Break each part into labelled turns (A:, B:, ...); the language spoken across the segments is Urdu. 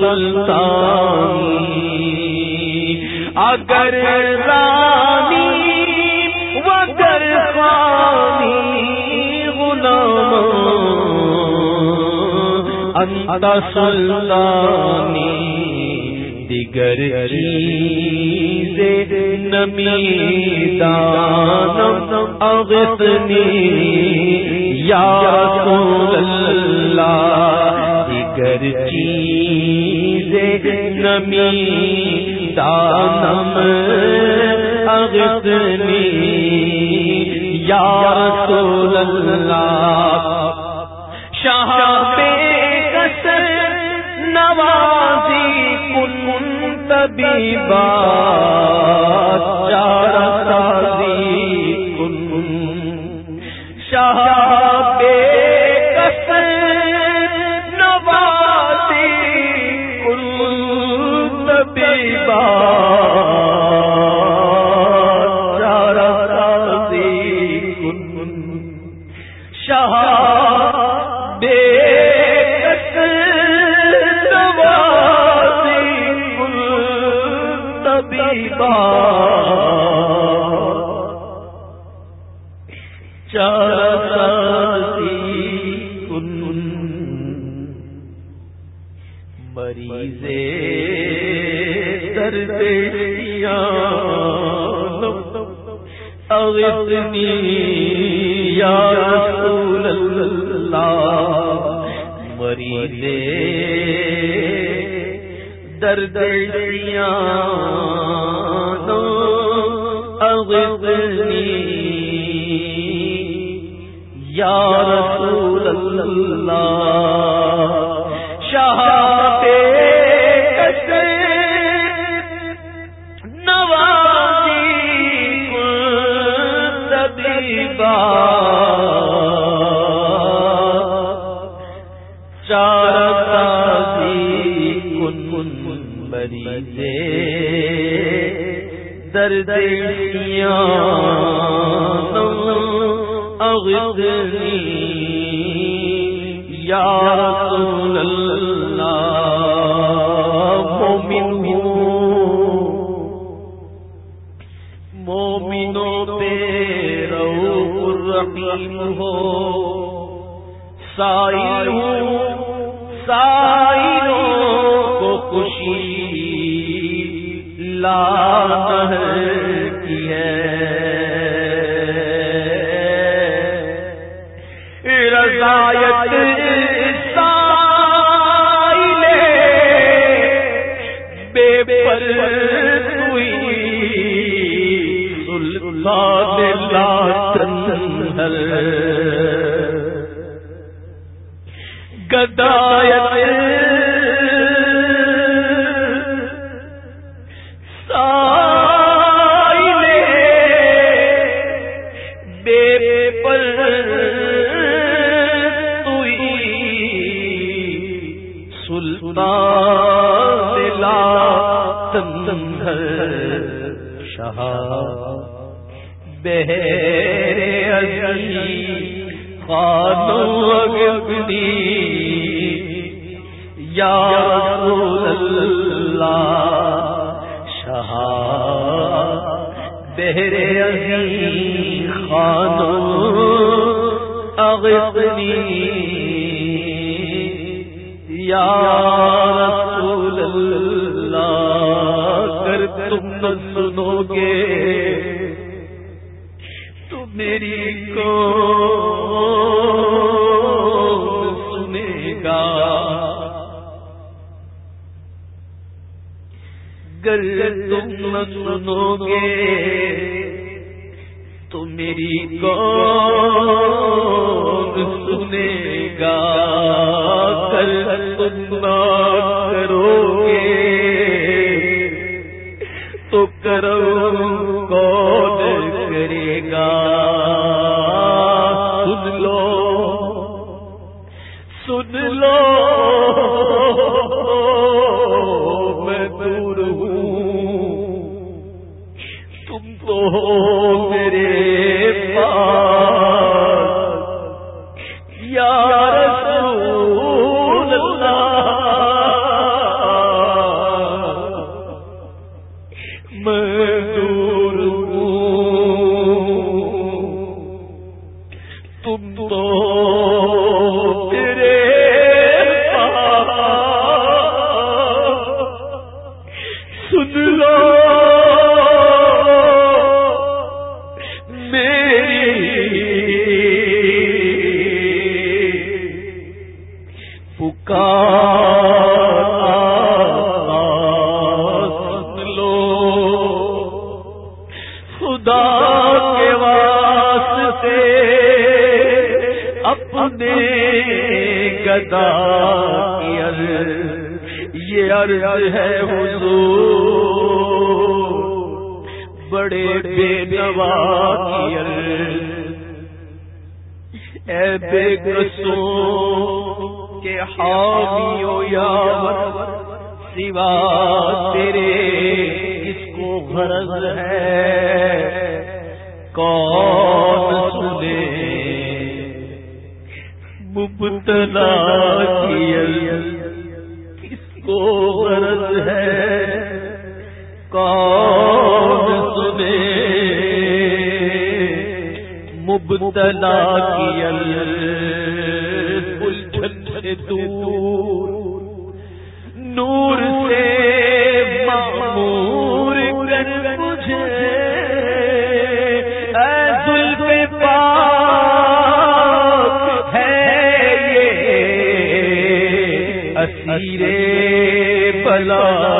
A: سلطان اگر رانی وگر خانی غلام انت سلطانی، دیگر سے نمی دان اغتنی یا رسول اللہ۔ ہر چیز نمی دانم اغسنی یا رسول اللہ۔ شاہ پہ قصر نوازی کن تبیبات چارہ پا چارتی کن۔ مریضے دردیاں اغتنی یا دردیاں مغنی یا رسول اللہ شہادت نوازی طبیبہ دردیا یا رسول اللہ رضایت سائلے بے پر تئی سلطان لا تنہل۔ گدار سندر شاہ بہرے علی خانو یا رسول اللہ شاہ بہرے علی خانو اگنی گر تم سنو گے۔ تو میری سنے گا کر تم کرو گے۔ تو کرو بڑے بے نوا اے بے گسو کے حامیو یا سوا تیرے کس کو غرض ہے؟ کون سنے؟ مبتلا کس کو غرض ہے؟ کون مبتلا کی الجھن سے دور نور سے معمور کر مجھے ہے یہ اسیرے بلا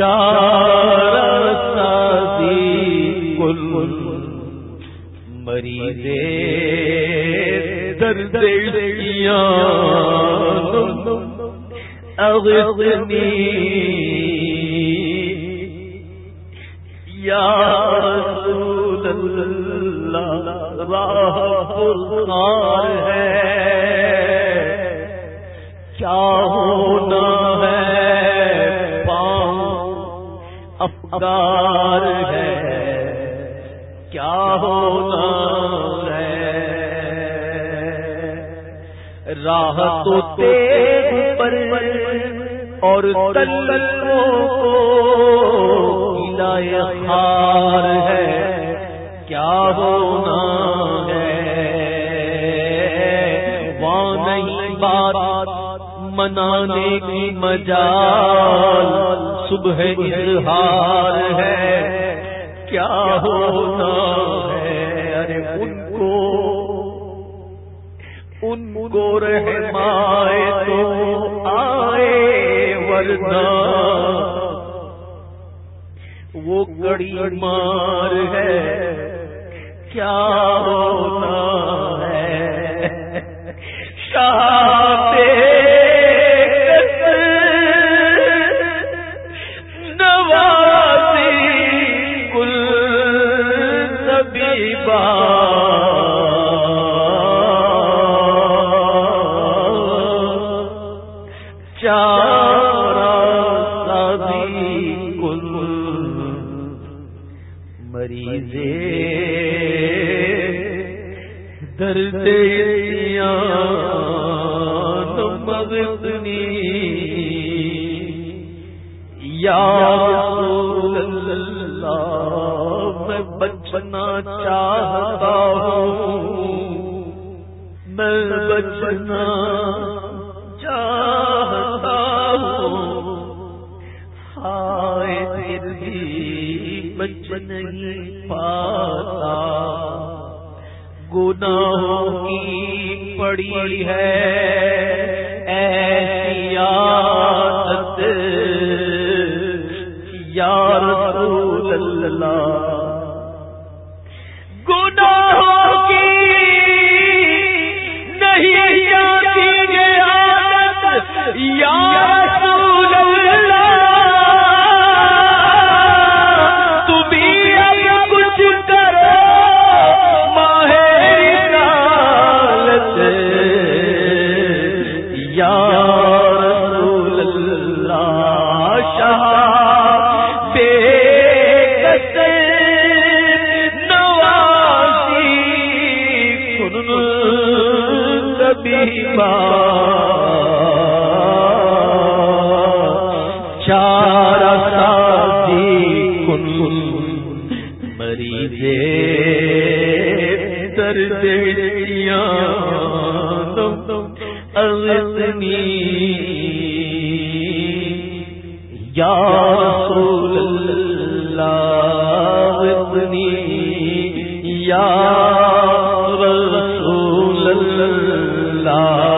A: چارہ سازی کل مریضے درد اغنی یا رسول اللہ راہ ہے۔ دار ہے۔ کیا ہونا ہے؟ راہ تو پر اور ہار ہے۔ کیا ہونا ہے؟ وہاں نہیں بات، منانے کی مجال۔ صبح اظہار ہے۔ کیا ہونا ہے؟ ارے ان کو ان کو رہمائے تو آئے ورنہ وہ گڑی مار ہے۔ کیا ہونا ہے؟ شاہ مریضے درد مغنی یا اللہ میں بچنا چاہتا ہوں میں بچنا چاہتا ہوں۔ ہائے بچ نہیں پاتا۔ گناہوں کی پڑی ہے۔ ایسی یا رسول اللہ۔ یا رسول اللہ شاہ بے نوازی کن کبھی چار سازی کن مریضے درد اغنی یا رسول اللہ اغنی یا رسول اللہ